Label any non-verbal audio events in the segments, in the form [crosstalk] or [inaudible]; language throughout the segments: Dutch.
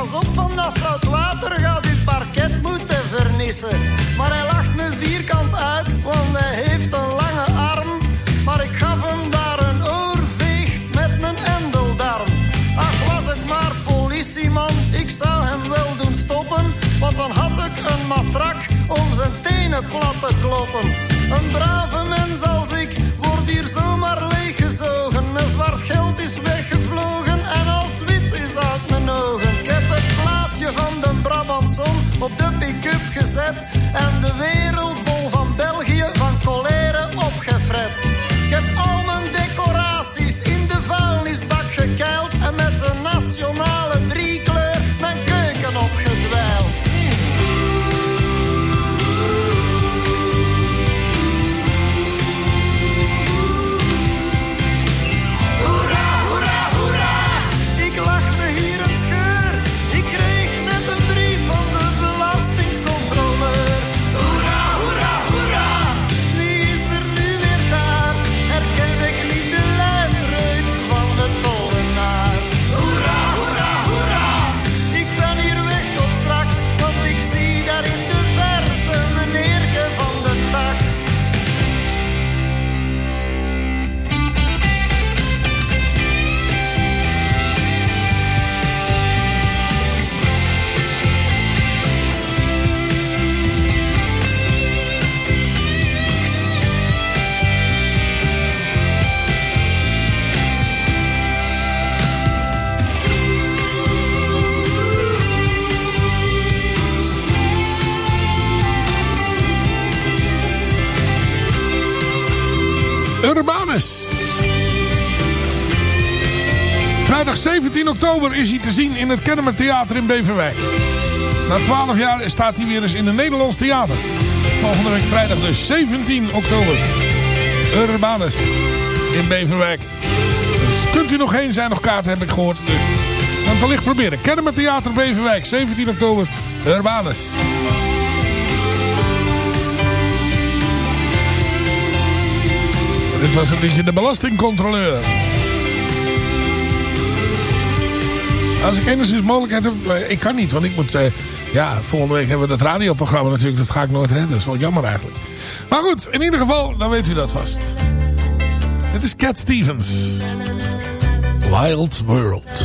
Pas op van dat zout water, gaat uw parket moeten vernissen. Maar hij lacht me vierkant uit, want hij heeft een lange arm. Maar ik gaf hem daar een oorveeg met mijn endeldarm. Ach, was het maar politieman, ik zou hem wel doen stoppen. Want dan had ik een matrak om zijn tenen plat te kloppen. Een brave En Urbanus. Vrijdag 17 oktober is hij te zien in het Kennemer Theater in Beverwijk. Na 12 jaar staat hij weer eens in een Nederlands theater. Volgende week vrijdag dus 17 oktober. Urbanus in Beverwijk. Dus kunt u nog heen zijn, nog kaarten heb ik gehoord. Dus dan wellicht proberen. Kennemer Theater Beverwijk, 17 oktober. Urbanus. Dit was het liedje De Belastingcontroleur. Als ik enigszins mogelijkheid heb... Eh, ik kan niet, want ik moet... Eh, ja, volgende week hebben we dat radioprogramma natuurlijk. Dat ga ik nooit redden. Dat is wel jammer eigenlijk. Maar goed, in ieder geval, dan weet u dat vast. Dit is Cat Stevens. Wild World.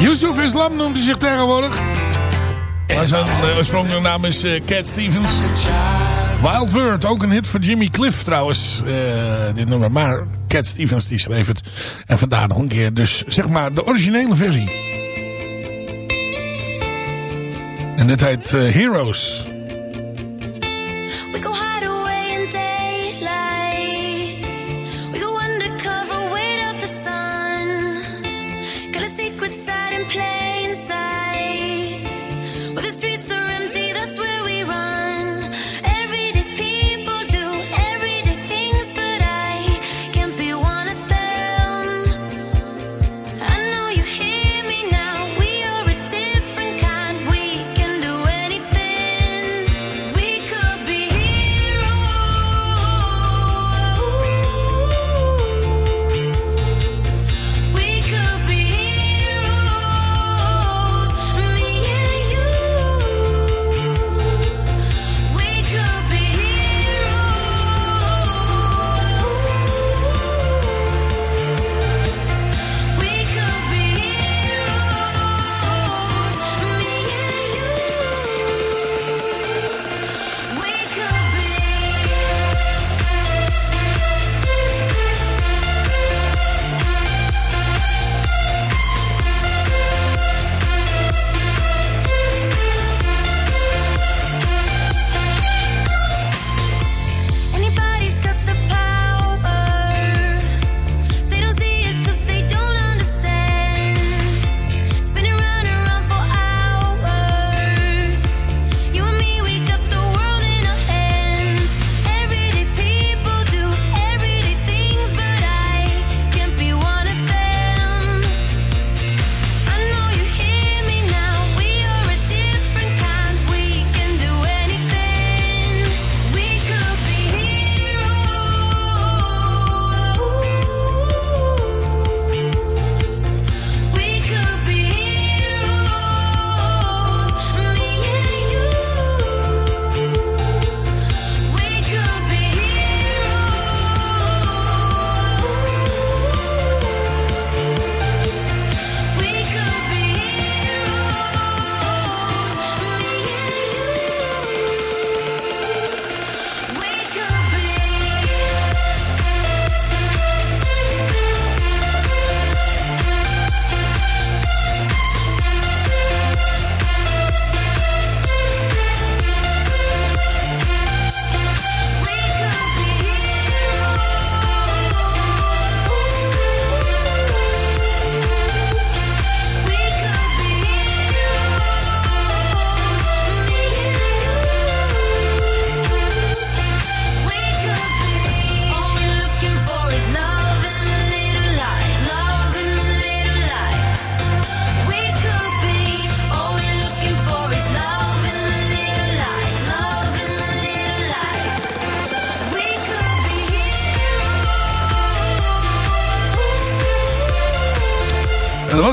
Yusuf Islam noemt hij zich tegenwoordig. Maar zijn uh, eh, oorspronkelijke naam is eh, Cat Stevens. Wild Word, ook een hit voor Jimmy Cliff trouwens. Uh, dit nummer, maar Cat Stevens die schreef het. En vandaar nog een keer dus zeg maar de originele versie. En dit heet Heroes.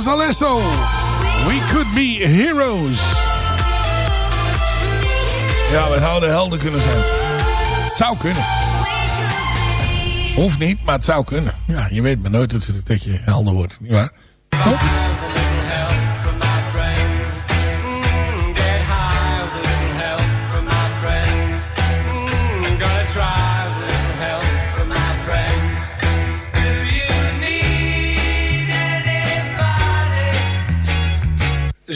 Alesso. We could be heroes. Ja, we zouden helden kunnen zijn. Het zou kunnen. Hoeft niet, maar het zou kunnen. Ja, je weet maar nooit dat je helder wordt. Niet?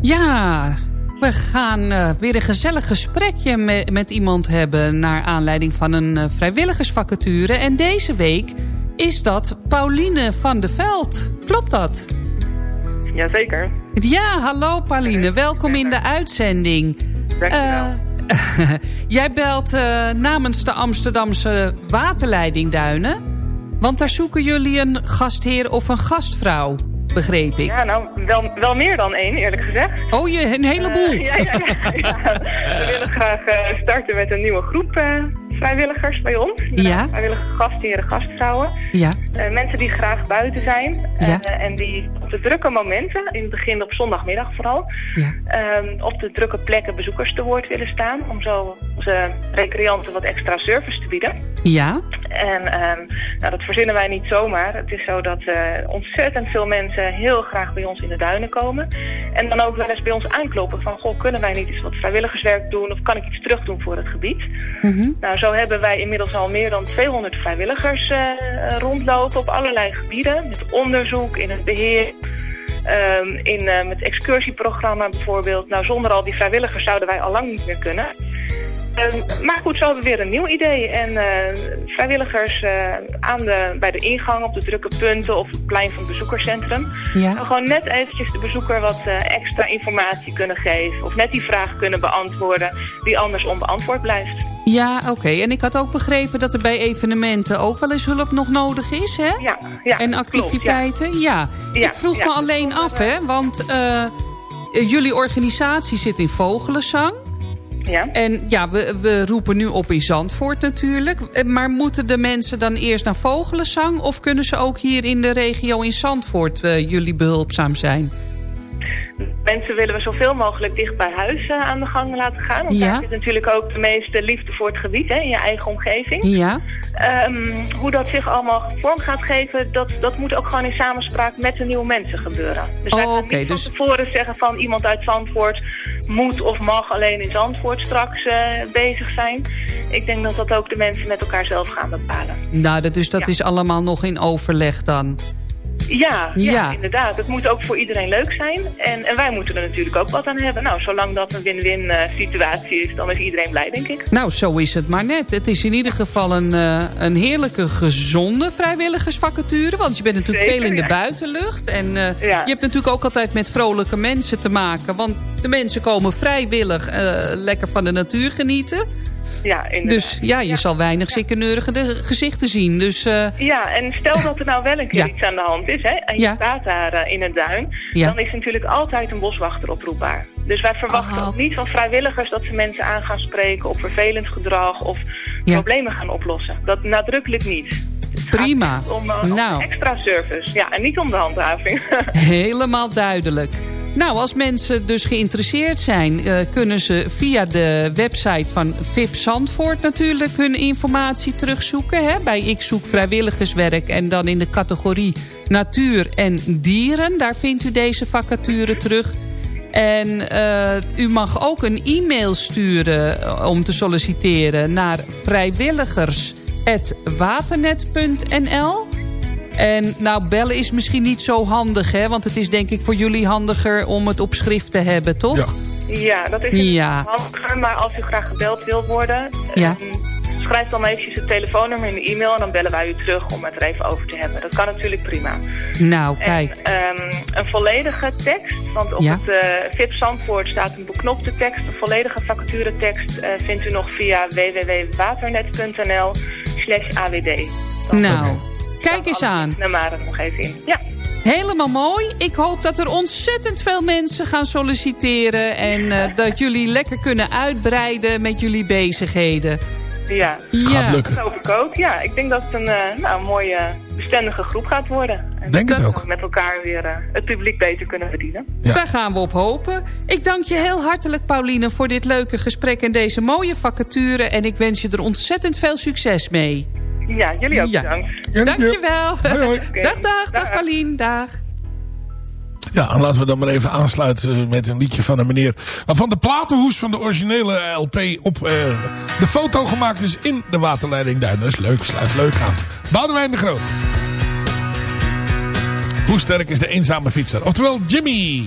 Ja, we gaan uh, weer een gezellig gesprekje met, met, iemand hebben... naar aanleiding van een uh, vrijwilligersvacature. En deze week is dat Pauline van de Veld. Klopt dat? Jazeker. Ja, hallo Pauline. Welkom in de uitzending. Dankjewel. Uh, [laughs] jij belt namens de Amsterdamse waterleidingduinen. Want daar zoeken jullie een gastheer of een gastvrouw begreep ik. Ja, nou, wel, wel meer dan één, eerlijk gezegd. Oh, je, een heleboel. Uh, ja, ja, ja, [laughs] We willen graag uh, starten met een nieuwe groep uh, vrijwilligers bij ons. Ja. Vrijwillige gastheren, gastvrouwen. Ja. mensen die graag buiten zijn. Ja. en die op de drukke momenten, in het begin op zondagmiddag vooral... Ja. Um, op de drukke plekken bezoekers te woord willen staan... om zo onze recreanten wat extra service te bieden. Ja. En um, nou, dat verzinnen wij niet zomaar. Het is zo dat uh, ontzettend veel mensen heel graag bij ons in de duinen komen. En dan ook wel eens bij ons aankloppen van... goh, kunnen wij niet eens wat vrijwilligerswerk doen... of kan ik iets terug doen voor het gebied? Mm -hmm. Nou, zo hebben wij inmiddels al meer dan 200 vrijwilligers uh, rondlopen... op allerlei gebieden. Met onderzoek, in het beheer... Um, in uh, het excursieprogramma bijvoorbeeld. Nou, zonder al die vrijwilligers zouden wij al lang niet meer kunnen. Uh, maar goed, zo hebben we weer een nieuw idee. En uh, vrijwilligers uh, aan de, bij de ingang op de drukke punten of het plein van het bezoekerscentrum. Ja. Gewoon net eventjes de bezoeker wat extra informatie kunnen geven. Of net die vraag kunnen beantwoorden die anders onbeantwoord blijft. Ja, oké. Okay. En ik had ook begrepen dat er bij evenementen ook wel eens hulp nog nodig is, hè? Ja, ja En activiteiten, klopt, ja. ja. Ik vroeg me alleen af, hè, want jullie organisatie zit in Vogelenzang. Ja. En ja, we, we roepen nu op in Zandvoort natuurlijk. Maar moeten de mensen dan eerst naar Vogelenzang... of kunnen ze ook hier in de regio in Zandvoort uh, jullie behulpzaam zijn? Mensen willen we zoveel mogelijk dicht bij huis uh, aan de gang laten gaan. Want ja. daar zit natuurlijk ook de meeste liefde voor het gebied, hè, in je eigen omgeving. Ja. Um, hoe dat zich allemaal vorm gaat geven, dat, dat moet ook gewoon in samenspraak met de nieuwe mensen gebeuren. Dus wij oh, gaan okay, niet dus... van tevoren zeggen van iemand uit Zandvoort moet of mag alleen in Zandvoort straks uh, bezig zijn. Ik denk dat dat ook de mensen met elkaar zelf gaan bepalen. Nou, dus dat ja. is allemaal nog in overleg dan? Ja, ja, Ja. inderdaad. Het moet ook voor iedereen leuk zijn. En, en wij moeten er natuurlijk ook wat aan hebben. Nou, zolang dat een win-win eh, situatie is, dan is iedereen blij, denk ik. Nou, zo is het maar net. Het is in ieder geval een, uh, een heerlijke, gezonde vrijwilligersvacature. Want je bent natuurlijk Zeker, veel in de ja. buitenlucht. En uh, Ja. je hebt natuurlijk ook altijd met vrolijke mensen te maken. Want de mensen komen vrijwillig lekker van de natuur genieten. Ja, inderdaad. Dus ja, je zal weinig zikkeneurige gezichten zien. Dus, uh, Ja, en stel dat er nou wel een keer Ja. iets aan de hand is, hè, en je staat daar eh, in het duin, dan is natuurlijk altijd een boswachter oproepbaar. Dus wij verwachten Ah, ook niet van vrijwilligers dat ze mensen aan gaan spreken op vervelend gedrag of problemen gaan oplossen. Dat nadrukkelijk niet. Prima. Om, uh, om Nou. extra service. Ja, en niet om de handhaving. [laughs] Helemaal duidelijk. Nou, als mensen dus geïnteresseerd zijn... Uh, kunnen ze via de website van VIP Zandvoort natuurlijk... hun informatie terugzoeken. Hè? Bij Ik Zoek Vrijwilligerswerk en dan in de categorie Natuur en Dieren. Daar vindt u deze vacature terug. En uh, u mag ook een e-mail sturen uh, om te solliciteren... naar vrijwilligers.waternet.nl en nou, bellen is misschien niet zo handig, hè? Want het is denk ik voor jullie handiger om het op schrift te hebben, toch? Ja. ja, dat is Ja. handiger. Maar als u graag gebeld wil worden, Ja. um, schrijf dan eventjes het telefoonnummer in de e-mail... en dan bellen wij u terug om het er even over te hebben. Dat kan natuurlijk prima. Nou, kijk. En, um, een volledige tekst, want op Ja. het uh, VIP Zandvoort staat een beknopte tekst. Een volledige vacaturetekst uh, vindt u nog via www.waternet.nl slash awd. Nou, kijk eens aan. Het nog even in. Ja. Helemaal mooi. Ik hoop dat er ontzettend veel mensen gaan solliciteren... en uh, dat jullie lekker kunnen uitbreiden met jullie bezigheden. Ja, ja. dat hoop ik ook. Ja, ik denk dat het een, uh, nou, een mooie bestendige groep gaat worden. En denk het ook. We met elkaar weer uh, het publiek beter kunnen bedienen. Ja. Daar gaan we op hopen. Ik dank je heel hartelijk, Pauline, voor dit leuke gesprek... en deze mooie vacature. En ik wens je er ontzettend veel succes mee. Ja, jullie ook ja. bedankt. Dankjewel. Hoi, hoi. Okay. Dag, dag, dag, Paulien. Dag. Ja, en laten we dan maar even aansluiten met een liedje van een meneer... waarvan de platenhoes van de originele LP op uh, de foto gemaakt is in de waterleiding Duin. Dat is leuk, sluit leuk aan. Boudewijn de Groot. Hoe sterk is de eenzame fietser? Oftewel Jimmy.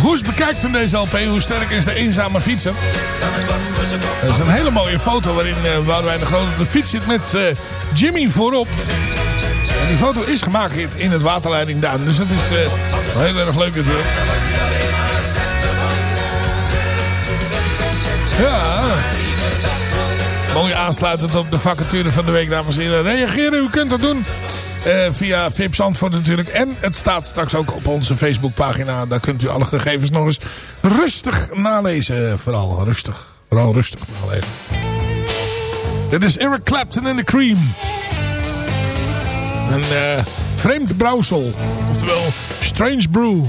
Hoes bekijkt van deze LP, hoe sterk is de eenzame fietser? Dat is een hele mooie foto waarin uh, de Groot op de fiets zit met uh, Jimmy voorop. Die foto is gemaakt in het waterleiding Duin. Dus dat is uh, heel erg leuk natuurlijk. Ja. Mooi aansluitend op de vacature van de week, dames en heren. Reageren, u kunt dat doen. Uh, via VIP Zandvoort natuurlijk. En het staat straks ook op onze Facebookpagina. Daar kunt u alle gegevens nog eens rustig nalezen. Vooral rustig. Vooral rustig nalezen. Dit is Eric Clapton en The Cream. En uh, vreemd brouwsel. Oftewel Strange Brew.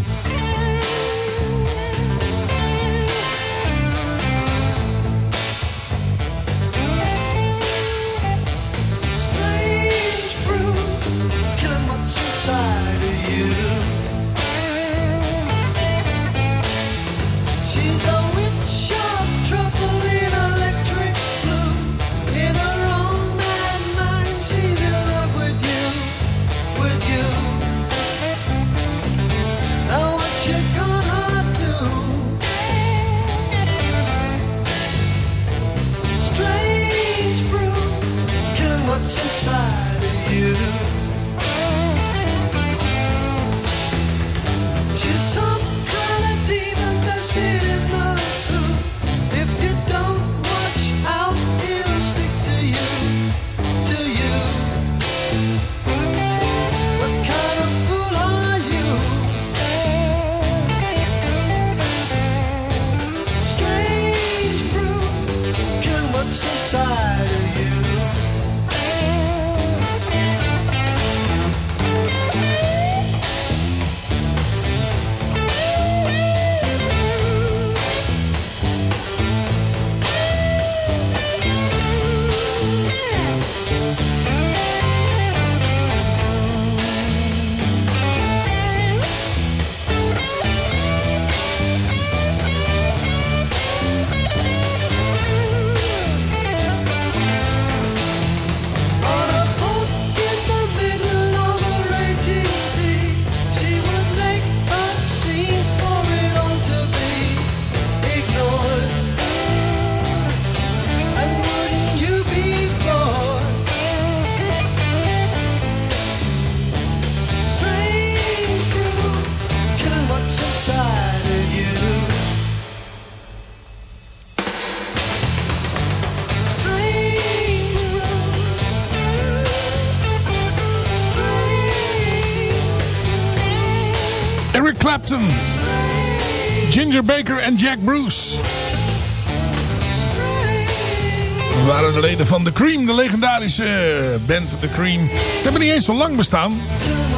Cream, de legendarische eh, band The Cream. Ze hebben niet eens zo lang bestaan,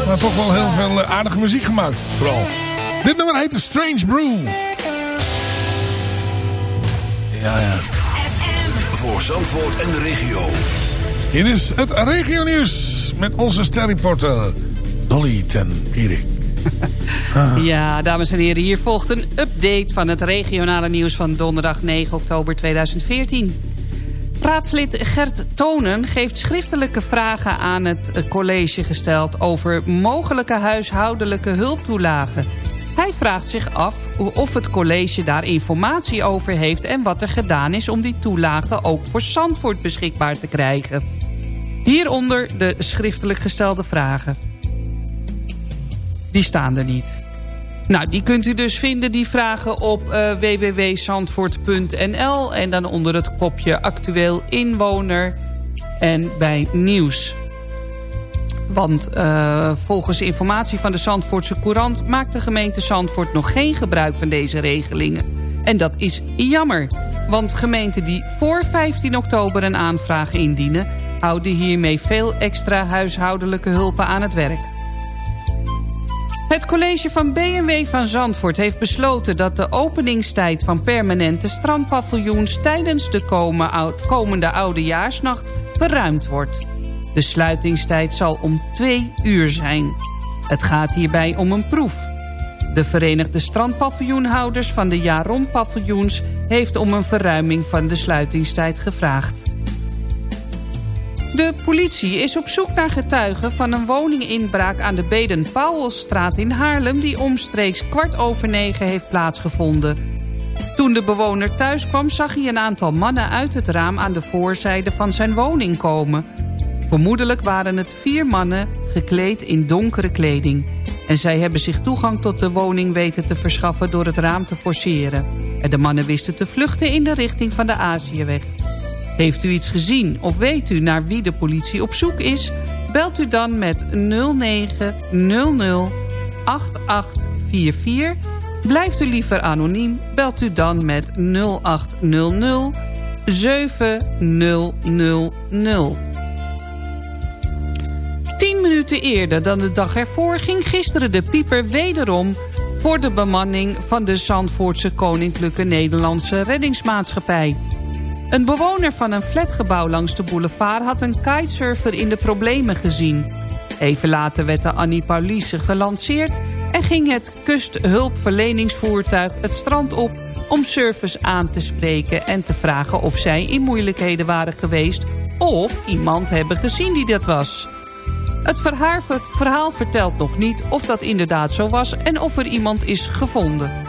maar toch wel heel veel eh, aardige muziek gemaakt. Vooral. Dit nummer heet The Strange Brew. Ja, ja. Voor Zandvoort en de regio. Hier is het regio nieuws met onze sterreporter Dolly ten Pierik. [laughs] Ja, dames en heren, hier volgt een update van het regionale nieuws van donderdag 9 oktober 2014. Raadslid Gert Tonen geeft schriftelijke vragen aan het eh, college gesteld over mogelijke huishoudelijke hulptoelagen. Hij vraagt zich af of het college daar informatie over heeft en wat er gedaan is om die toelagen ook voor Zandvoort beschikbaar te krijgen. Hieronder de schriftelijk gestelde vragen. Die staan er niet. Nou, die kunt u dus vinden, die vragen op eh www.zandvoort.nl... en dan onder het kopje actueel inwoner en bij nieuws. Want eh, volgens informatie van de Zandvoortse Courant... maakt de gemeente Zandvoort nog geen gebruik van deze regelingen. En dat is jammer, want gemeenten die voor 15 oktober een aanvraag indienen... houden hiermee veel extra huishoudelijke hulpen aan het werk. Het college van B&W van Zandvoort heeft besloten dat de openingstijd van permanente strandpaviljoens tijdens de komende oudejaarsnacht verruimd wordt. De sluitingstijd zal om twee uur zijn. Het gaat hierbij om een proef. De Verenigde Strandpaviljoenhouders van de jaar rond paviljoens heeft om een verruiming van de sluitingstijd gevraagd. De politie is op zoek naar getuigen van een woninginbraak aan de Beden-Pauwelstraat in Haarlem... die omstreeks kwart over negen heeft plaatsgevonden. Toen de bewoner thuis kwam zag hij een aantal mannen uit het raam aan de voorzijde van zijn woning komen. Vermoedelijk waren het vier mannen gekleed in donkere kleding. En zij hebben zich toegang tot de woning weten te verschaffen door het raam te forceren. En de mannen wisten te vluchten in de richting van de Aziëweg. Heeft u iets gezien of weet u naar wie de politie op zoek is? Belt u dan met 0900 8844. Blijft u liever anoniem? Belt u dan met 0800 7000. 10 minuten minuten eerder dan de dag ervoor... ging gisteren de pieper wederom voor de bemanning... van de Zandvoortse Koninklijke Nederlandse Reddingsmaatschappij. Een bewoner van een flatgebouw langs de boulevard... had een kitesurfer in de problemen gezien. Even later werd de Annie Pauliese gelanceerd... en ging het kusthulpverleningsvoertuig het strand op om surfers aan te spreken en te vragen of zij in moeilijkheden waren geweest... of iemand hebben gezien die dat was. Het verhaal vertelt nog niet of dat inderdaad zo was en of er iemand is gevonden.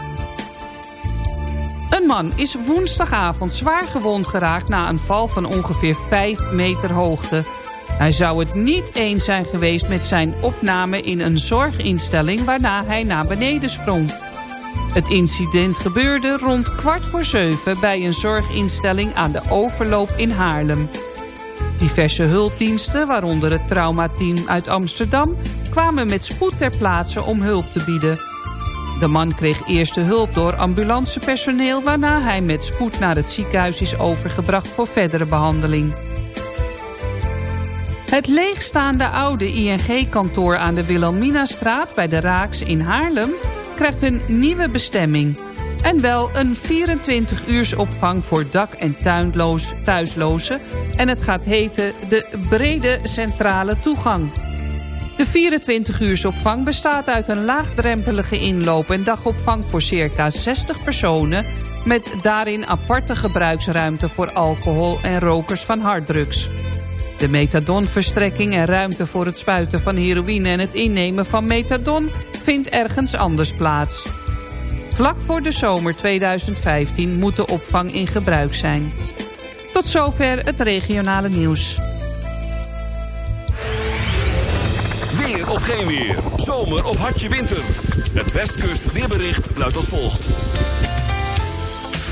Een man is woensdagavond zwaar gewond geraakt na een val van ongeveer 5 meter hoogte. Hij zou het niet eens zijn geweest met zijn opname in een zorginstelling waarna hij naar beneden sprong. Het incident gebeurde rond kwart voor zeven bij een zorginstelling aan de overloop in Haarlem. Diverse hulpdiensten, waaronder het traumateam uit Amsterdam... kwamen met spoed ter plaatse om hulp te bieden. De man kreeg eerste hulp door ambulancepersoneel... waarna hij met spoed naar het ziekenhuis is overgebracht voor verdere behandeling. Het leegstaande oude ING-kantoor aan de Wilhelminastraat bij de Raaks in Haarlem krijgt een nieuwe bestemming. En wel een 24-uurs opvang voor dak- en tuinloos, thuislozen. En het gaat heten de Brede Centrale Toegang. De 24 opvang bestaat uit een laagdrempelige inloop- en dagopvang voor circa 60 personen... met daarin aparte gebruiksruimte voor alcohol en rokers van harddrugs. De methadonverstrekking en ruimte voor het spuiten van heroïne... en het innemen van methadon vindt ergens anders plaats. Vlak voor de zomer 2015 moet de opvang in gebruik zijn. Tot zover het regionale nieuws. Of geen weer, zomer of hartje winter. Het Westkust weerbericht luidt als volgt.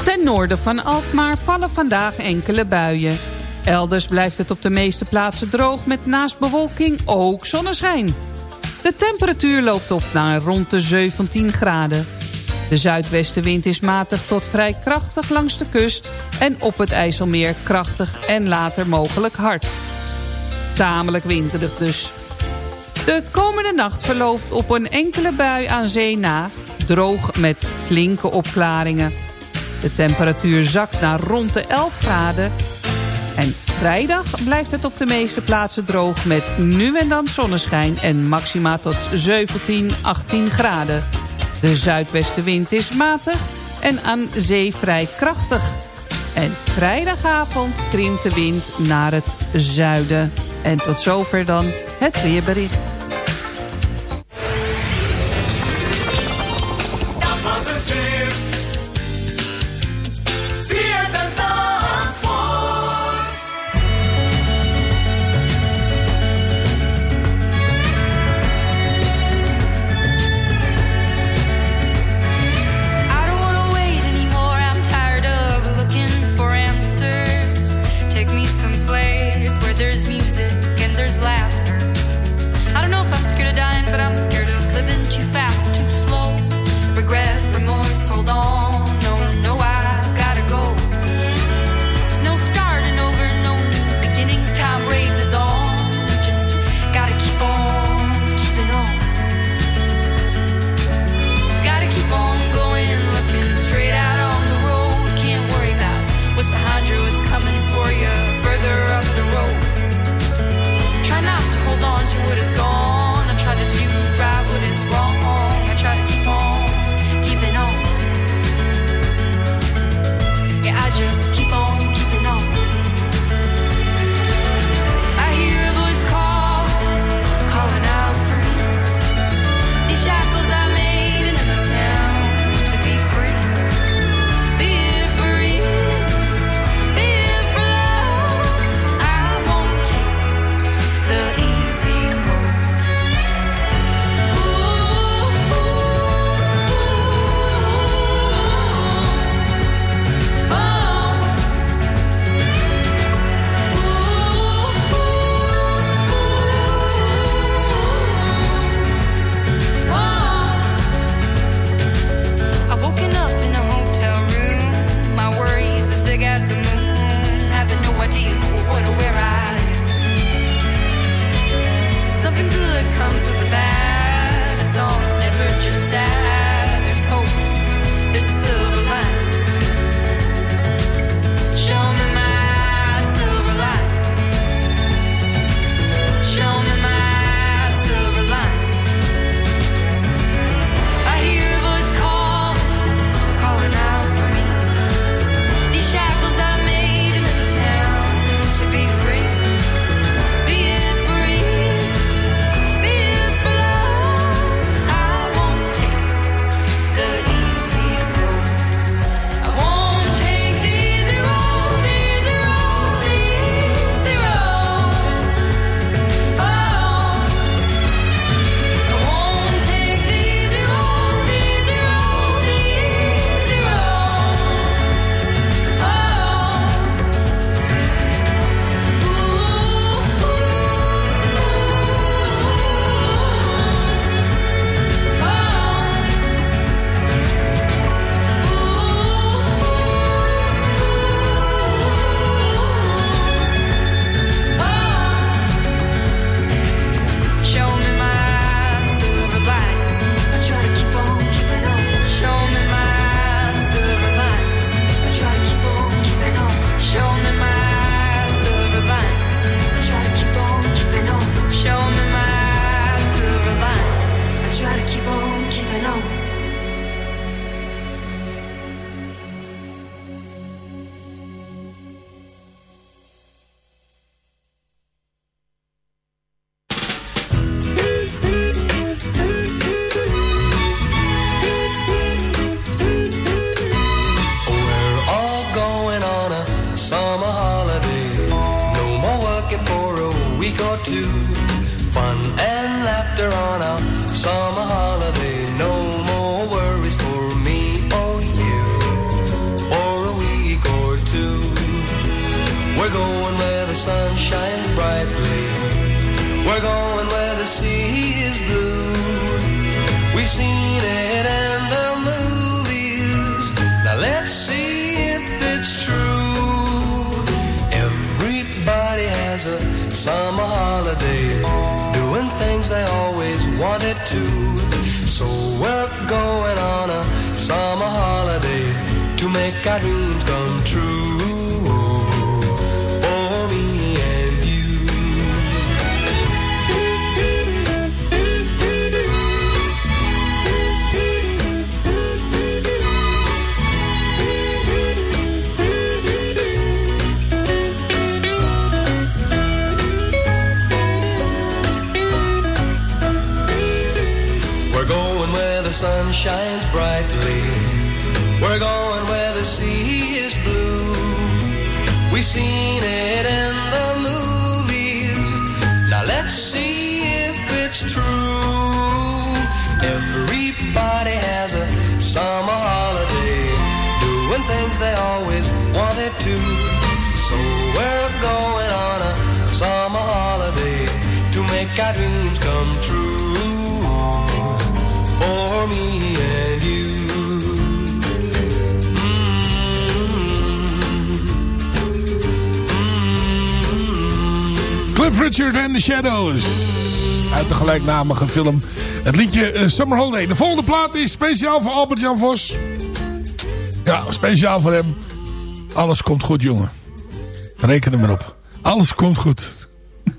Ten noorden van Alkmaar vallen vandaag enkele buien. Elders blijft het op de meeste plaatsen droog met naast bewolking ook zonneschijn. De temperatuur loopt op naar rond de 17 graden. De zuidwestenwind is matig tot vrij krachtig langs de kust... en op het IJsselmeer krachtig en later mogelijk hard. Tamelijk winderig dus. De komende nacht verloopt op een enkele bui aan zee na... droog met flinke opklaringen. De temperatuur zakt naar rond de 11 graden... en vrijdag blijft het op de meeste plaatsen droog... met nu en dan zonneschijn en maxima tot 17, 18 graden. De zuidwestenwind is matig en aan zee vrij krachtig. En vrijdagavond krimpt de wind naar het zuiden. En tot zover dan het weerbericht. Gelijknamige film. Het liedje eh, Summer Holiday. De volgende plaat is speciaal voor Albert-Jan Vos. Ja, speciaal voor hem. Alles komt goed, jongen. Reken er maar op. Alles komt goed.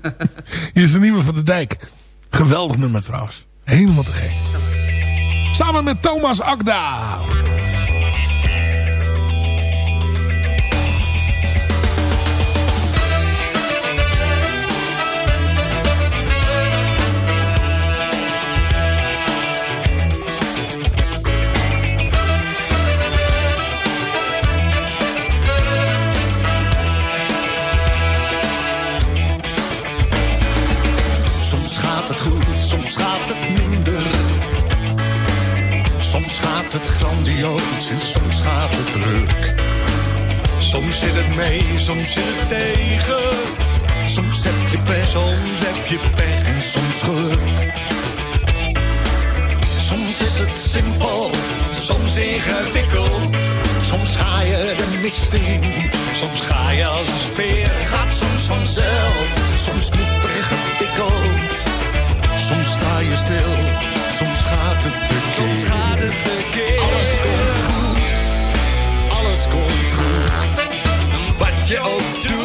[laughs] Hier is de nieuwe van de Dijk. Geweldig nummer trouwens. Helemaal te gek. Samen met Thomas Akda. Soms gaat het grandioos en soms gaat het druk. Soms zit het mee, soms zit het tegen. Soms heb je pech, soms heb je pech en soms geluk. Soms is het simpel, soms ingewikkeld. Soms ga je de mist in, soms ga je als een speer. Gaat soms vanzelf, soms moet er gepikkeld. Soms sta je stil, soms gaat het tekeer. Alles komt goed, alles komt goed. Wat je ook doet,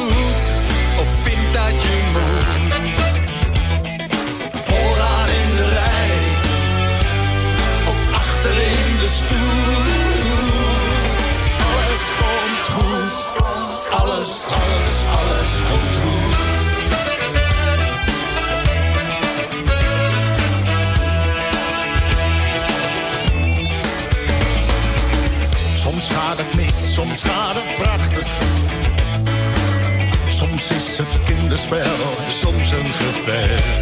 soms gaat het prachtig. Soms is het kinderspel, soms een gevecht.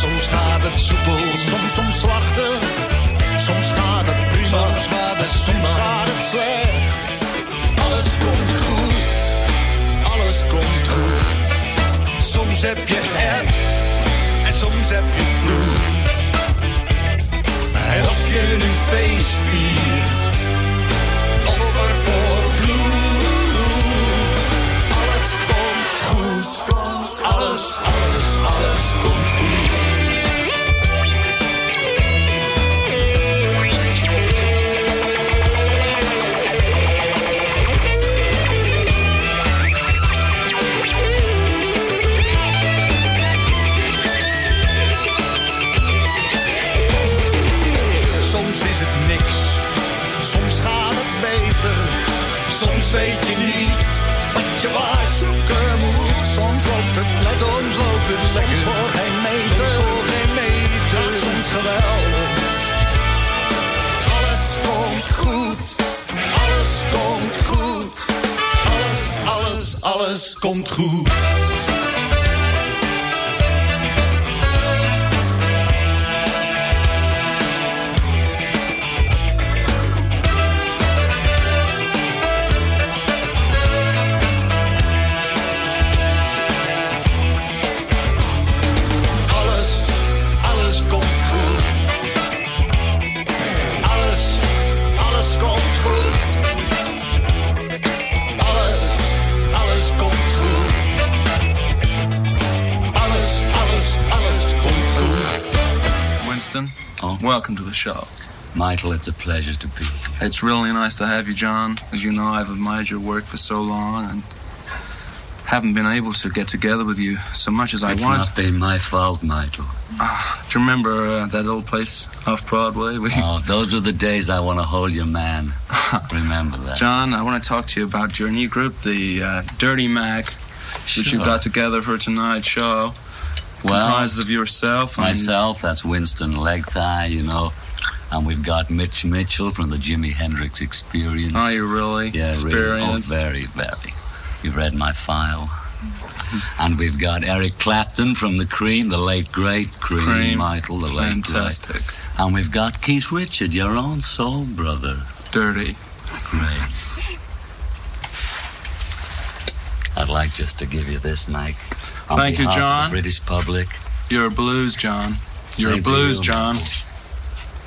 Soms gaat het soepel, soms omslachtig. Soms gaat het prima, soms gaat het, soms gaat het slecht. Alles komt goed, alles komt goed. Soms heb je er en soms heb je vloed. En of je nu feest viert, Michael, it's a pleasure to be here. It's really nice to have you, John. As you know, I've admired your work for so long and haven't been able to get together with you so much as I want. It's wanted. not been my fault, Michael. Ah, do you remember uh, that old place off Broadway? We... Oh, those are the days I want to hold your man. [laughs] Remember that. John, I want to talk to you about your new group, the uh, Dirty Mac, which you Sure. got together for tonight's show. Well, Comprises of yourself and Myself, that's Winston Legthigh, you know. And we've got Mitch Mitchell from the Jimi Hendrix Experience. Are you really Yeah, really. Oh, very, very. You've read my file. And we've got Eric Clapton from the Cream, the late great Cream, Cream. Michael, the late Fantastic. great. And we've got Keith Richard, your own soul brother. Dirty. Great. I'd like just to give you this, Mike. On Thank you, John. British public. You're a blues, John. You're a Same to blues, you. John.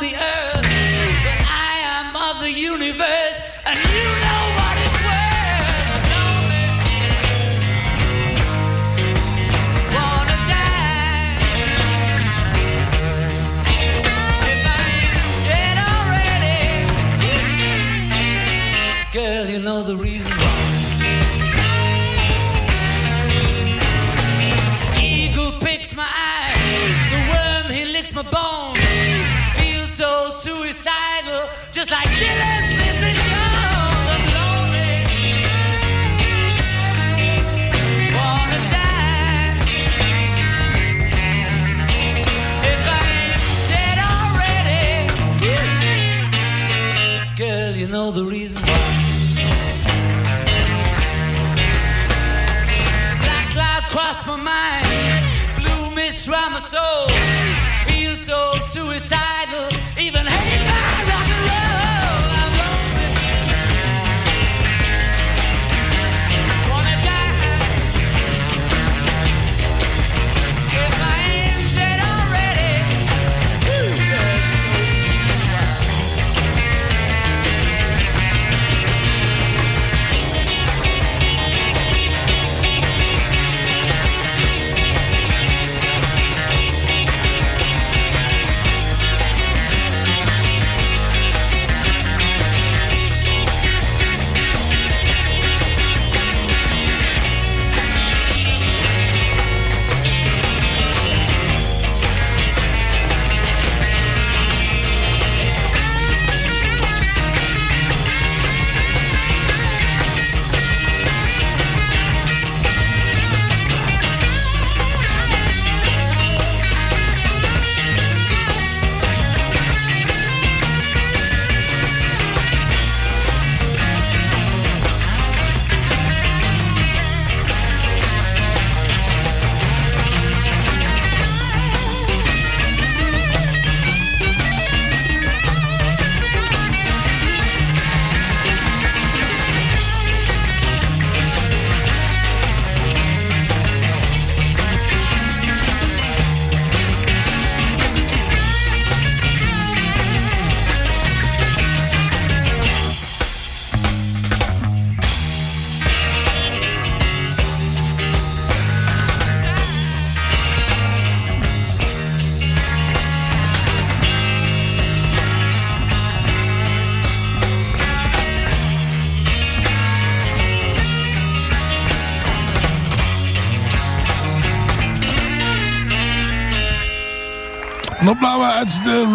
the earth,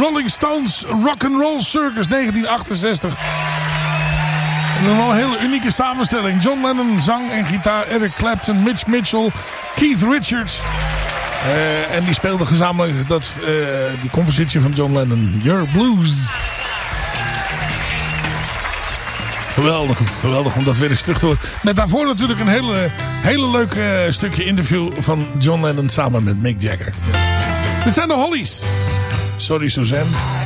Rolling Stones Rock and Roll Circus 1968. En wel een hele unieke samenstelling. John Lennon, zang en gitaar. Eric Clapton, Mitch Mitchell, Keith Richards. Eh, en die speelden gezamenlijk dat, eh, die compositie van John Lennon. Your Blues. Geweldig, geweldig om dat weer eens terug te horen. Met daarvoor natuurlijk een hele, hele leuk eh, stukje interview van John Lennon samen met Mick Jagger. Dit zijn de Hollies. Sorry Suzanne.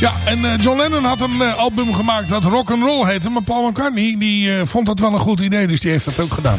Ja, en eh, John Lennon had een eh, album gemaakt dat rock and roll heette. Maar Paul McCartney die, eh, vond dat wel een goed idee, dus die heeft dat ook gedaan.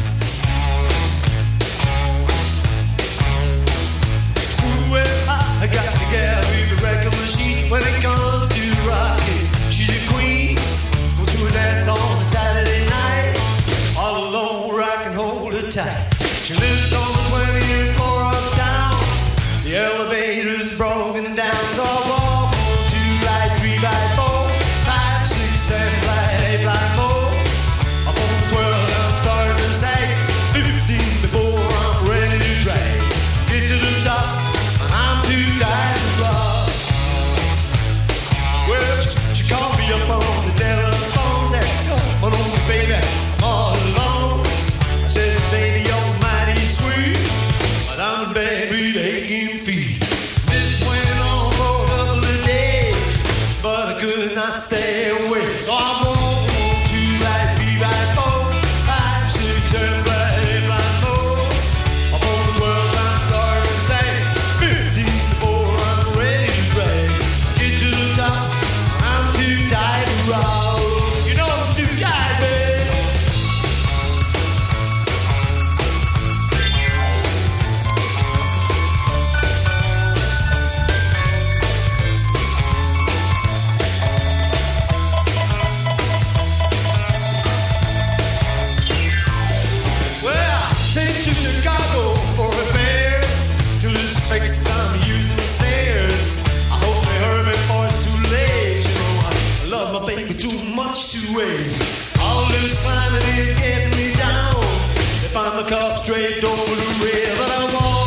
cup straight over the rail but I want.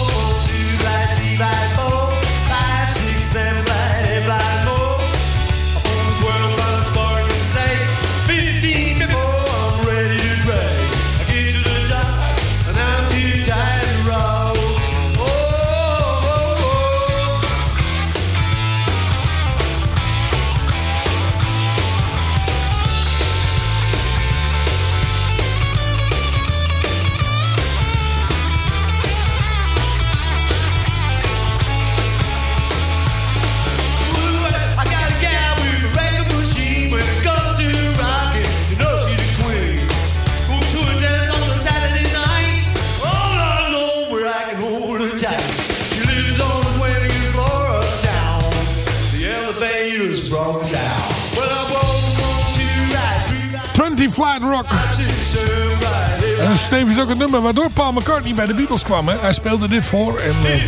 Nummer waardoor Paul McCartney bij de Beatles kwam. Hè? Hij speelde dit voor en eh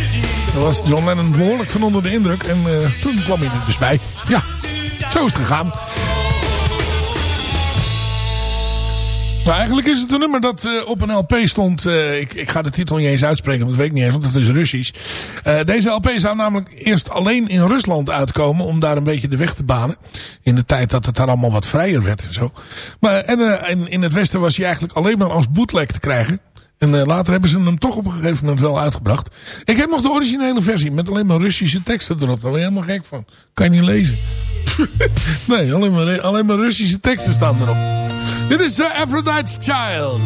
daar was John Lennon behoorlijk van onder de indruk. En eh, toen kwam hij er dus bij. Ja, zo is het gegaan. Nou, eigenlijk is het een nummer dat eh, op een LP stond. ik, ik ga de titel niet eens uitspreken, want dat weet ik niet eens, want het is Russisch. Deze LP zou namelijk eerst alleen in Rusland uitkomen om daar een beetje de weg te banen. In de tijd dat het daar allemaal wat vrijer werd en zo. Maar en, in, in het Westen was hij eigenlijk alleen maar als bootleg te krijgen. En eh, later hebben ze hem toch op een gegeven moment wel uitgebracht. Ik heb nog de originele versie met alleen maar Russische teksten erop. Daar ben je helemaal gek van. Kan je niet lezen. [laughs] nee, alleen maar, alleen maar Russische teksten staan erop. Dit is uh, Aphrodite's Child.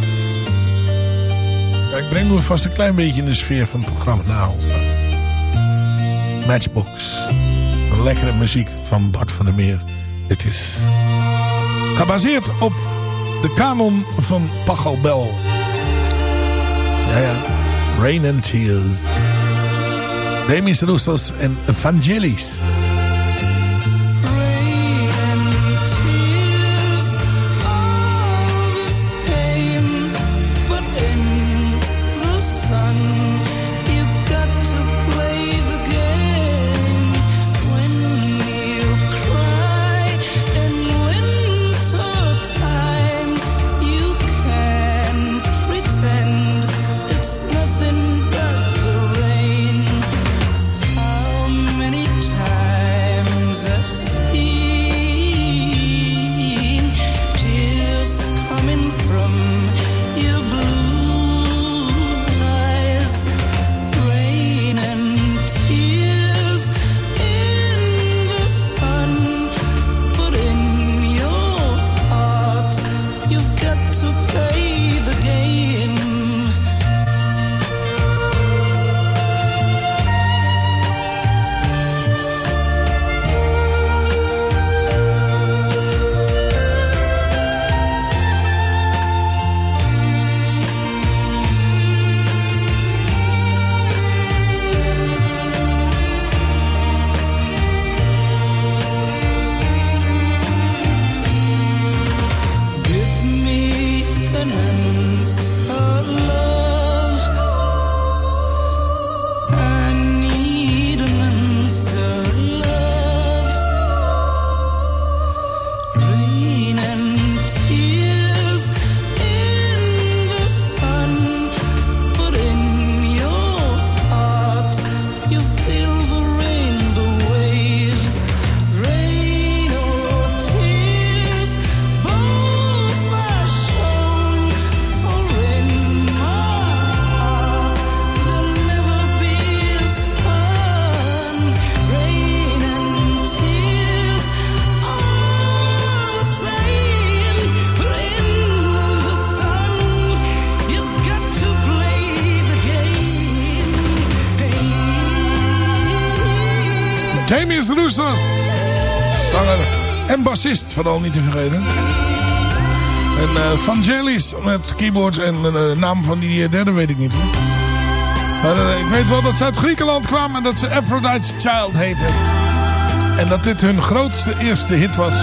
Ik breng me vast een klein beetje in de sfeer van het programma ons. Matchbox. Een lekkere muziek van Bart van der Meer. Dit is gebaseerd op de kanon van Pachelbel. Ja, ja. Rain and Tears. Demis Roussos en um, Evangelis. Bassist, vooral niet te vergeten. En eh Vangelis met keyboards en eh, de naam van die derde weet ik niet. Maar eh, ik weet wel dat ze uit Griekenland kwamen en dat ze Aphrodite's Child heten. En dat dit hun grootste eerste hit was.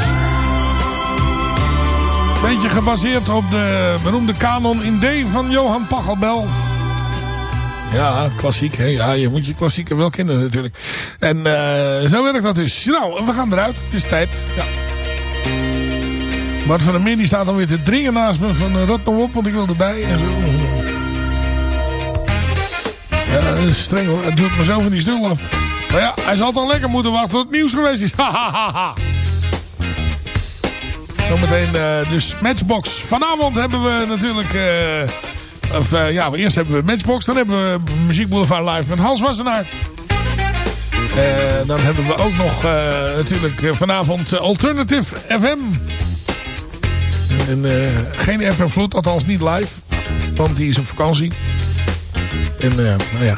Beetje gebaseerd op de beroemde kanon in D van Johan Pachelbel. Ja, klassiek. Hè? Ja, je moet je klassieken wel kennen natuurlijk. En eh, zo werkt dat dus. Nou, we gaan eruit. Het is tijd. Ja. Bart van der Meer die staat dan weer te dringen naast me van uh, rot nou op, want ik wil erbij. En zo. Ja, streng hoor. Het doet me zo van die stoel af. Maar ja, hij zal dan lekker moeten wachten tot het nieuws geweest is. [laughs] Zometeen uh, dus Matchbox. Vanavond hebben we natuurlijk... Uh, of, ja, eerst hebben we Matchbox. Dan hebben we Muziek Boulevard Live met Hans Wassenaar. dan hebben we ook nog natuurlijk vanavond Alternative FM. En, geen app en vloed, althans niet live. Want die is op vakantie. En nou ja...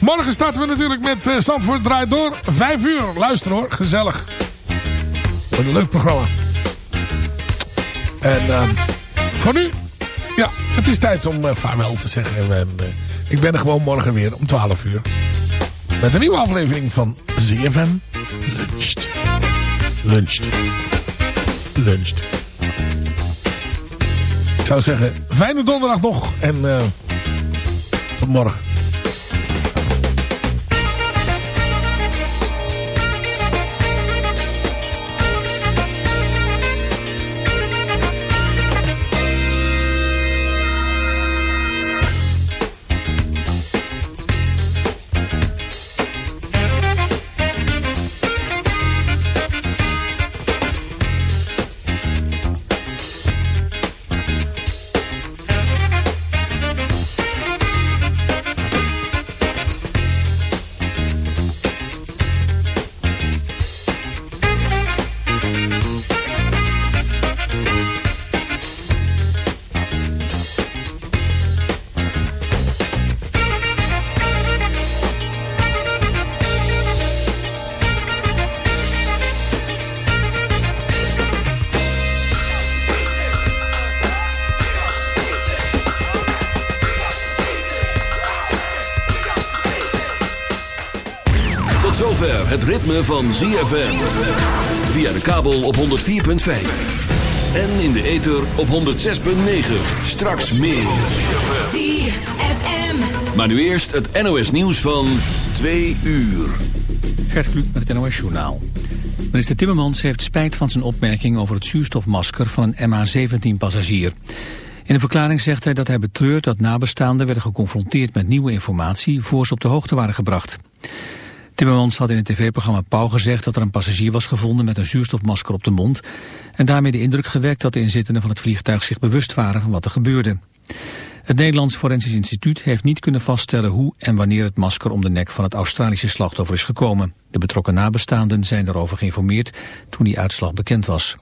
Morgen starten we natuurlijk met uh, Zandvoort draait door. Vijf uur. Luister hoor, gezellig. Wat een leuk programma. En uh, voor nu, ja, het is tijd om uh, vaarwel te zeggen. En, ik ben er gewoon morgen weer om 12 uur. Met een nieuwe aflevering van ZFM Luncht. Luncht. Luncht. Zou zeggen, fijne donderdag nog. En tot morgen. Ritme van ZFM. Via de kabel op 104.5. En in de ether op 106.9. Straks meer. ZFM. Maar nu eerst het NOS nieuws van 2 uur. Gert Kluk met het NOS journaal. Minister Timmermans heeft spijt van zijn opmerking over het zuurstofmasker van een MH17-passagier. In een verklaring zegt hij dat hij betreurt dat nabestaanden werden geconfronteerd met nieuwe informatie voor ze op de hoogte waren gebracht. Timmermans had in het tv-programma Pauw gezegd dat er een passagier was gevonden met een zuurstofmasker op de mond en daarmee de indruk gewekt dat de inzittenden van het vliegtuig zich bewust waren van wat er gebeurde. Het Nederlands Forensisch Instituut heeft niet kunnen vaststellen hoe en wanneer het masker om de nek van het Australische slachtoffer is gekomen. De betrokken nabestaanden zijn daarover geïnformeerd toen die uitslag bekend was.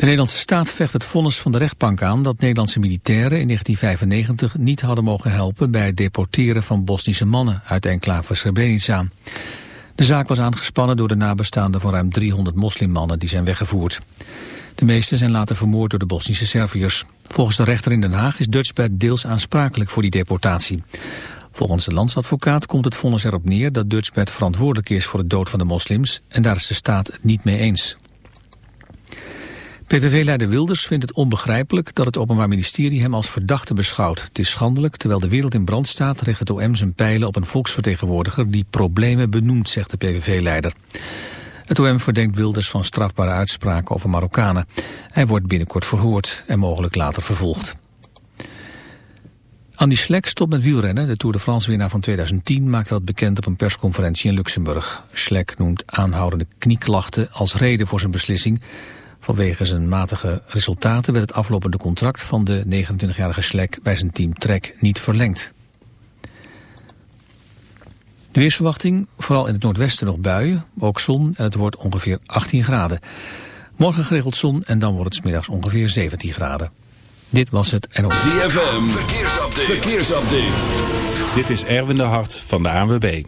De Nederlandse staat vecht het vonnis van de rechtbank aan dat Nederlandse militairen in 1995 niet hadden mogen helpen bij het deporteren van Bosnische mannen uit de enclave Srebrenica. De zaak was aangespannen door de nabestaanden van ruim 300 moslimmannen die zijn weggevoerd. De meeste zijn later vermoord door de Bosnische Serviërs. Volgens de rechter in Den Haag is Dutchbed deels aansprakelijk voor die deportatie. Volgens de landsadvocaat komt het vonnis erop neer dat Dutchbed verantwoordelijk is voor de dood van de moslims en daar is de staat het niet mee eens. PVV-leider Wilders vindt het onbegrijpelijk dat het Openbaar Ministerie hem als verdachte beschouwt. Het is schandelijk, terwijl de wereld in brand staat, richt het OM zijn pijlen op een volksvertegenwoordiger die problemen benoemt, zegt de PVV-leider. Het OM verdenkt Wilders van strafbare uitspraken over Marokkanen. Hij wordt binnenkort verhoord en mogelijk later vervolgd. Andy Schlek stopt met wielrennen. De Tour de France-winnaar van 2010 maakte dat bekend op een persconferentie in Luxemburg. Schlek noemt aanhoudende knieklachten als reden voor zijn beslissing. Vanwege zijn matige resultaten werd het aflopende contract van de 29-jarige Schlek bij zijn team Trek niet verlengd. De weersverwachting, vooral in het noordwesten nog buien, ook zon en het wordt ongeveer 18 graden. Morgen geregeld zon en dan wordt het 's middags ongeveer 17 graden. Dit was het NOS. ZFM, verkeersupdate. verkeersupdate. Dit is Erwin de Hart van de ANWB.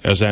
Er zijn